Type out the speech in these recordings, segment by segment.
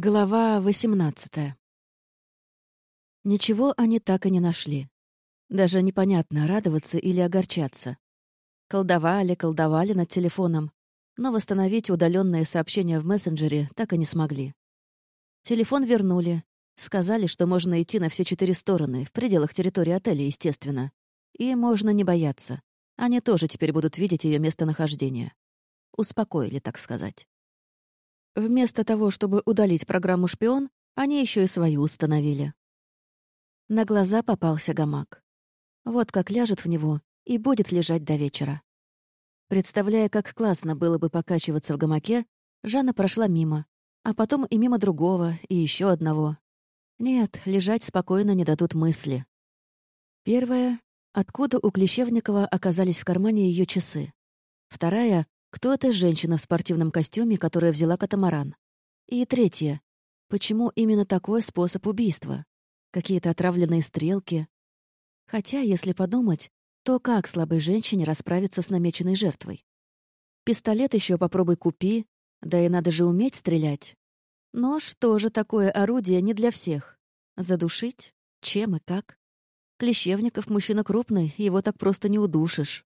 Глава 18 Ничего они так и не нашли. Даже непонятно, радоваться или огорчаться. Колдовали, колдовали над телефоном, но восстановить удаленные сообщения в мессенджере так и не смогли. Телефон вернули, сказали, что можно идти на все четыре стороны, в пределах территории отеля, естественно. И можно не бояться. Они тоже теперь будут видеть ее местонахождение. Успокоили, так сказать. Вместо того, чтобы удалить программу «Шпион», они еще и свою установили. На глаза попался гамак. Вот как ляжет в него и будет лежать до вечера. Представляя, как классно было бы покачиваться в гамаке, Жанна прошла мимо, а потом и мимо другого, и еще одного. Нет, лежать спокойно не дадут мысли. Первая — откуда у Клещевникова оказались в кармане ее часы. Вторая кто эта женщина в спортивном костюме, которая взяла катамаран? И третье. Почему именно такой способ убийства? Какие-то отравленные стрелки? Хотя, если подумать, то как слабой женщине расправиться с намеченной жертвой? Пистолет еще попробуй купи, да и надо же уметь стрелять. Нож тоже такое орудие не для всех. Задушить? Чем и как? Клещевников мужчина крупный, его так просто не удушишь.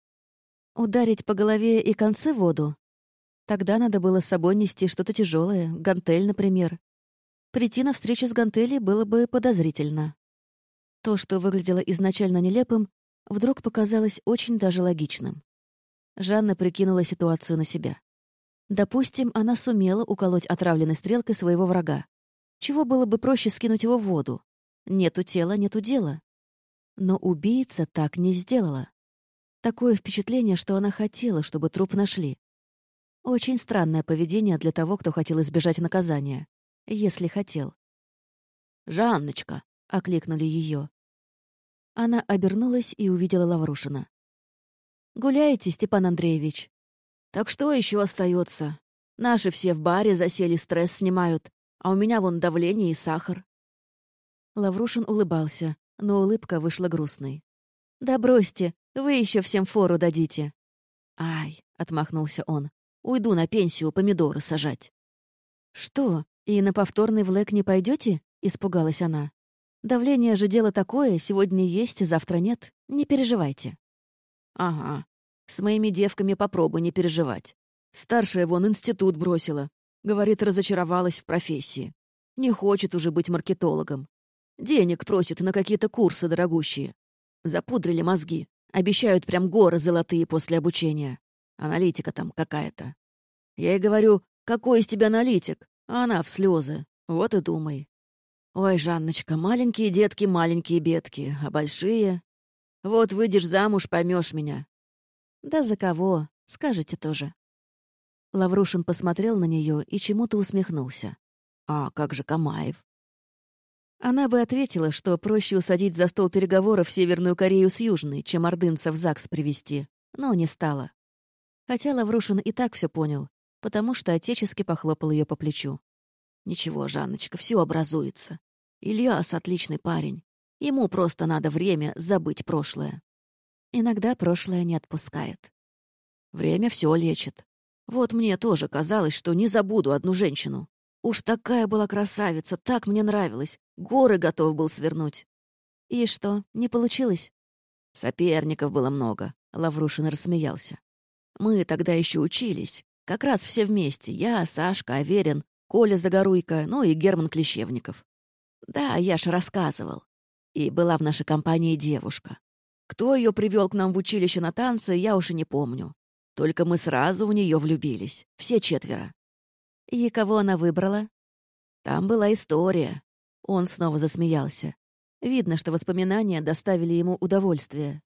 Ударить по голове и концы в воду? Тогда надо было с собой нести что-то тяжелое, гантель, например. Прийти на встречу с гантелей было бы подозрительно. То, что выглядело изначально нелепым, вдруг показалось очень даже логичным. Жанна прикинула ситуацию на себя. Допустим, она сумела уколоть отравленной стрелкой своего врага. Чего было бы проще скинуть его в воду? Нету тела, нету дела. Но убийца так не сделала. Такое впечатление, что она хотела, чтобы труп нашли. Очень странное поведение для того, кто хотел избежать наказания. Если хотел. «Жанночка!» — окликнули ее. Она обернулась и увидела Лаврушина. «Гуляете, Степан Андреевич?» «Так что еще остается? Наши все в баре засели, стресс снимают, а у меня вон давление и сахар». Лаврушин улыбался, но улыбка вышла грустной. «Да бросьте, вы еще всем фору дадите». «Ай», — отмахнулся он, — «уйду на пенсию помидоры сажать». «Что, и на повторный влэк не пойдете? испугалась она. «Давление же дело такое, сегодня есть, завтра нет. Не переживайте». «Ага. С моими девками попробуй не переживать. Старшая вон институт бросила. Говорит, разочаровалась в профессии. Не хочет уже быть маркетологом. Денег просит на какие-то курсы дорогущие. Запудрили мозги. Обещают прям горы золотые после обучения. Аналитика там какая-то. Я ей говорю, какой из тебя аналитик? А она в слезы. Вот и думай. Ой, Жанночка, маленькие детки, маленькие бедки, а большие... Вот выйдешь замуж, поймешь меня. Да за кого? Скажете тоже. Лаврушин посмотрел на нее и чему-то усмехнулся. А как же Камаев? Она бы ответила, что проще усадить за стол переговоров Северную Корею с Южной, чем ордынца в ЗАГС привести, но не стала. Хотя Лаврушин и так все понял, потому что отечески похлопал ее по плечу. «Ничего, Жанночка, все образуется. Ильяс — отличный парень. Ему просто надо время забыть прошлое. Иногда прошлое не отпускает. Время все лечит. Вот мне тоже казалось, что не забуду одну женщину. Уж такая была красавица, так мне нравилось. Горы готов был свернуть. И что, не получилось? Соперников было много. Лаврушин рассмеялся. Мы тогда еще учились. Как раз все вместе. Я, Сашка, Аверин, Коля Загоруйко, ну и Герман Клещевников. Да, я ж рассказывал. И была в нашей компании девушка. Кто ее привел к нам в училище на танцы, я уж и не помню. Только мы сразу в нее влюбились. Все четверо. «И кого она выбрала?» «Там была история». Он снова засмеялся. Видно, что воспоминания доставили ему удовольствие.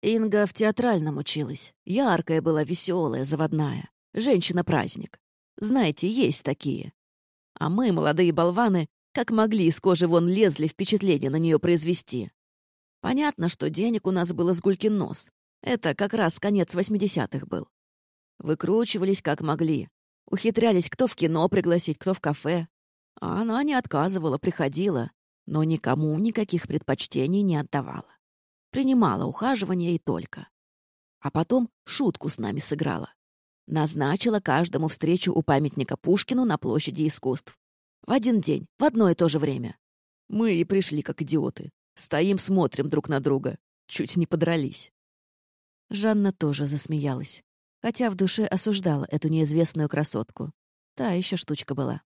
Инга в театральном училась. Яркая была, веселая, заводная. Женщина-праздник. Знаете, есть такие. А мы, молодые болваны, как могли из кожи вон лезли впечатление на нее произвести. Понятно, что денег у нас было с нос. Это как раз конец восьмидесятых был. Выкручивались как могли. Ухитрялись кто в кино пригласить, кто в кафе. А она не отказывала, приходила, но никому никаких предпочтений не отдавала. Принимала ухаживание и только. А потом шутку с нами сыграла. Назначила каждому встречу у памятника Пушкину на площади искусств. В один день, в одно и то же время. Мы и пришли, как идиоты. Стоим, смотрим друг на друга. Чуть не подрались. Жанна тоже засмеялась, хотя в душе осуждала эту неизвестную красотку. Та еще штучка была.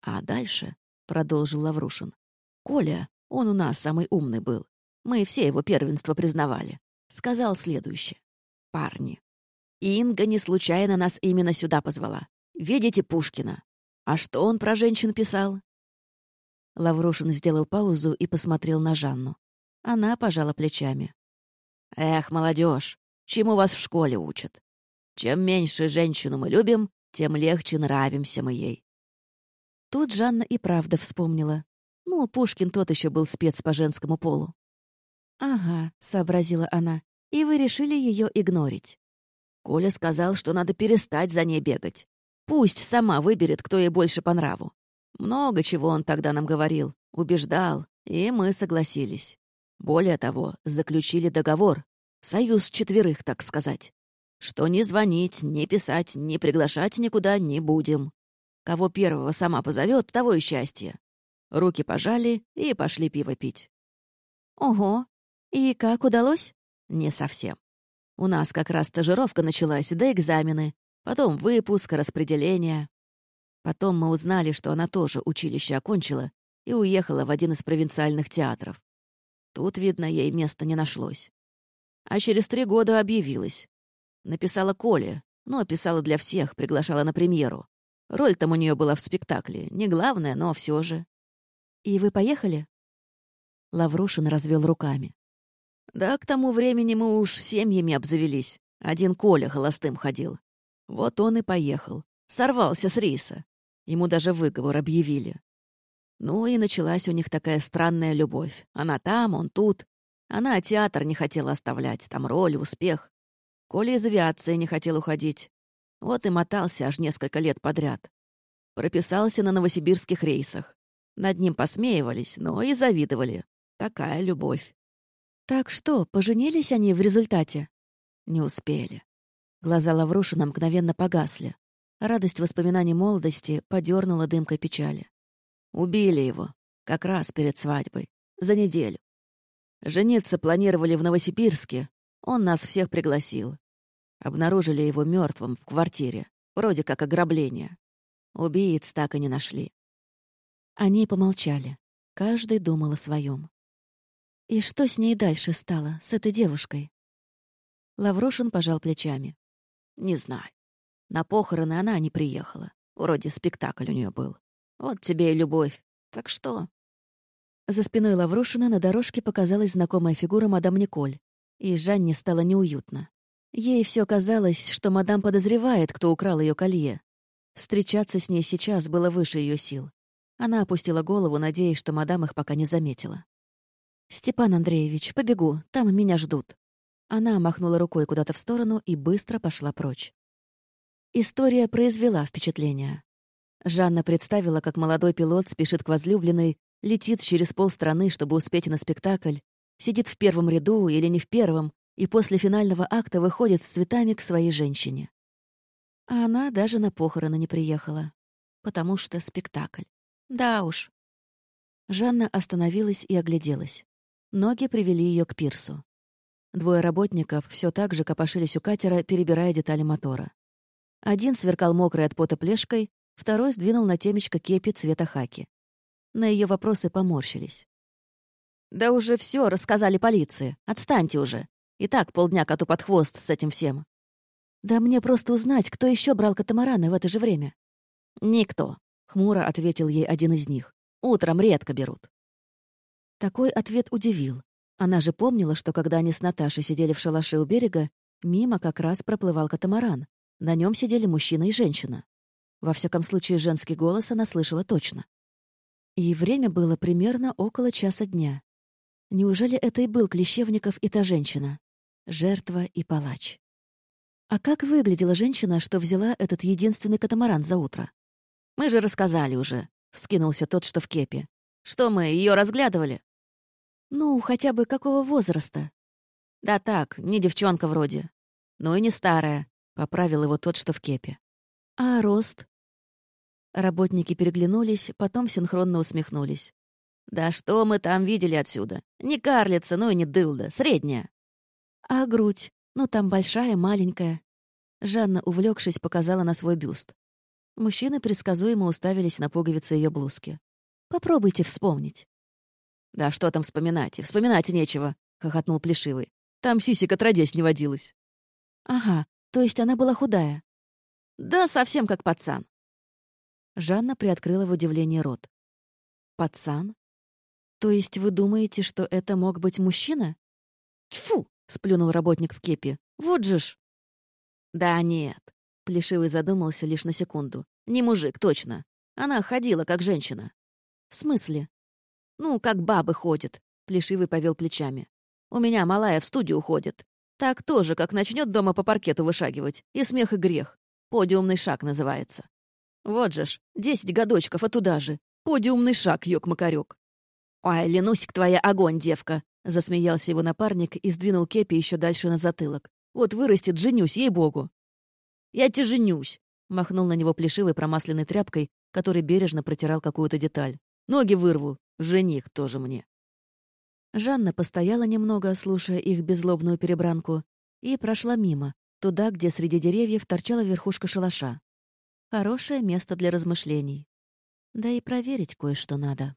А дальше, — продолжил Лаврушин, — Коля, он у нас самый умный был. Мы все его первенство признавали. Сказал следующее. Парни, Инга не случайно нас именно сюда позвала. Видите Пушкина? А что он про женщин писал? Лаврушин сделал паузу и посмотрел на Жанну. Она пожала плечами. «Эх, молодежь, чему вас в школе учат? Чем меньше женщину мы любим, тем легче нравимся мы ей». Тут Жанна и правда вспомнила. Ну, Пушкин тот еще был спец по женскому полу. «Ага», — сообразила она, — «и вы решили ее игнорить». Коля сказал, что надо перестать за ней бегать. Пусть сама выберет, кто ей больше по нраву. Много чего он тогда нам говорил, убеждал, и мы согласились. Более того, заключили договор. Союз четверых, так сказать. Что ни звонить, ни писать, ни приглашать никуда не будем. Кого первого сама позовет, того и счастье. Руки пожали и пошли пиво пить. Ого! И как удалось? Не совсем. У нас как раз стажировка началась, да экзамены. Потом выпуск, распределение. Потом мы узнали, что она тоже училище окончила и уехала в один из провинциальных театров. Тут, видно, ей места не нашлось. А через три года объявилась. Написала Коле, но писала для всех, приглашала на премьеру. Роль там у нее была в спектакле. Не главная, но все же. «И вы поехали?» Лаврушин развел руками. «Да, к тому времени мы уж семьями обзавелись. Один Коля холостым ходил. Вот он и поехал. Сорвался с рейса. Ему даже выговор объявили. Ну и началась у них такая странная любовь. Она там, он тут. Она театр не хотела оставлять, там роль, успех. Коля из авиации не хотел уходить. Вот и мотался аж несколько лет подряд. Прописался на новосибирских рейсах. Над ним посмеивались, но и завидовали. Такая любовь. Так что, поженились они в результате? Не успели. Глаза Лаврушина мгновенно погасли. Радость воспоминаний молодости подернула дымкой печали. Убили его. Как раз перед свадьбой. За неделю. Жениться планировали в Новосибирске. Он нас всех пригласил. Обнаружили его мертвым в квартире. Вроде как ограбление. Убийц так и не нашли. Они помолчали. Каждый думал о своем. И что с ней дальше стало, с этой девушкой? Лаврошин пожал плечами. Не знаю. На похороны она не приехала. Вроде спектакль у нее был. Вот тебе и любовь. Так что...» За спиной Лаврушина на дорожке показалась знакомая фигура мадам Николь. И Жанне стало неуютно. Ей все казалось, что мадам подозревает, кто украл ее колье. Встречаться с ней сейчас было выше ее сил. Она опустила голову, надеясь, что мадам их пока не заметила. «Степан Андреевич, побегу, там меня ждут». Она махнула рукой куда-то в сторону и быстро пошла прочь. История произвела впечатление. Жанна представила, как молодой пилот спешит к возлюбленной, летит через полстраны, чтобы успеть на спектакль, сидит в первом ряду или не в первом, и после финального акта выходит с цветами к своей женщине. А она даже на похороны не приехала. Потому что спектакль. Да уж. Жанна остановилась и огляделась. Ноги привели ее к пирсу. Двое работников все так же копошились у катера, перебирая детали мотора. Один сверкал мокрой от пота плешкой, второй сдвинул на темечко кепи цвета хаки. На ее вопросы поморщились. «Да уже все рассказали полиции. Отстаньте уже. И так полдня коту под хвост с этим всем». «Да мне просто узнать, кто еще брал катамараны в это же время». «Никто», — хмуро ответил ей один из них. «Утром редко берут». Такой ответ удивил. Она же помнила, что когда они с Наташей сидели в шалаше у берега, мимо как раз проплывал катамаран, на нем сидели мужчина и женщина. Во всяком случае, женский голос она слышала точно. И время было примерно около часа дня. Неужели это и был Клещевников и та женщина? Жертва и палач. А как выглядела женщина, что взяла этот единственный катамаран за утро? «Мы же рассказали уже», — вскинулся тот, что в кепе. «Что мы, ее разглядывали?» «Ну, хотя бы какого возраста?» «Да так, не девчонка вроде. Ну и не старая. Поправил его тот, что в кепе. «А рост?» Работники переглянулись, потом синхронно усмехнулись. «Да что мы там видели отсюда? Не карлица, ну и не дылда, средняя». «А грудь? Ну, там большая, маленькая». Жанна, увлекшись, показала на свой бюст. Мужчины предсказуемо уставились на пуговицы ее блузки. «Попробуйте вспомнить». «Да что там вспоминать? И вспоминать нечего», — хохотнул Плешивый. «Там сисек отродясь не водилась». «Ага, то есть она была худая?» «Да, совсем как пацан». Жанна приоткрыла в удивлении рот. «Пацан? То есть вы думаете, что это мог быть мужчина?» «Тьфу!» — сплюнул работник в кепи. «Вот же ж!» «Да нет», — Плешивый задумался лишь на секунду. «Не мужик, точно. Она ходила как женщина». «В смысле?» «Ну, как бабы ходят», — Плешивый повел плечами. «У меня малая в студию ходит. Так тоже, как начнет дома по паркету вышагивать. И смех, и грех. Подиумный шаг называется. Вот же ж, десять годочков, а туда же. Подиумный шаг, ёк-макарёк. «Ой, Ленусик твоя огонь, девка!» — засмеялся его напарник и сдвинул кепи еще дальше на затылок. «Вот вырастет, женюсь, ей-богу!» «Я тебе женюсь!» — махнул на него плешивой промасленной тряпкой, который бережно протирал какую-то деталь. «Ноги вырву! Жених тоже мне!» Жанна постояла немного, слушая их беззлобную перебранку, и прошла мимо, туда, где среди деревьев торчала верхушка шалаша. Хорошее место для размышлений. Да и проверить кое-что надо.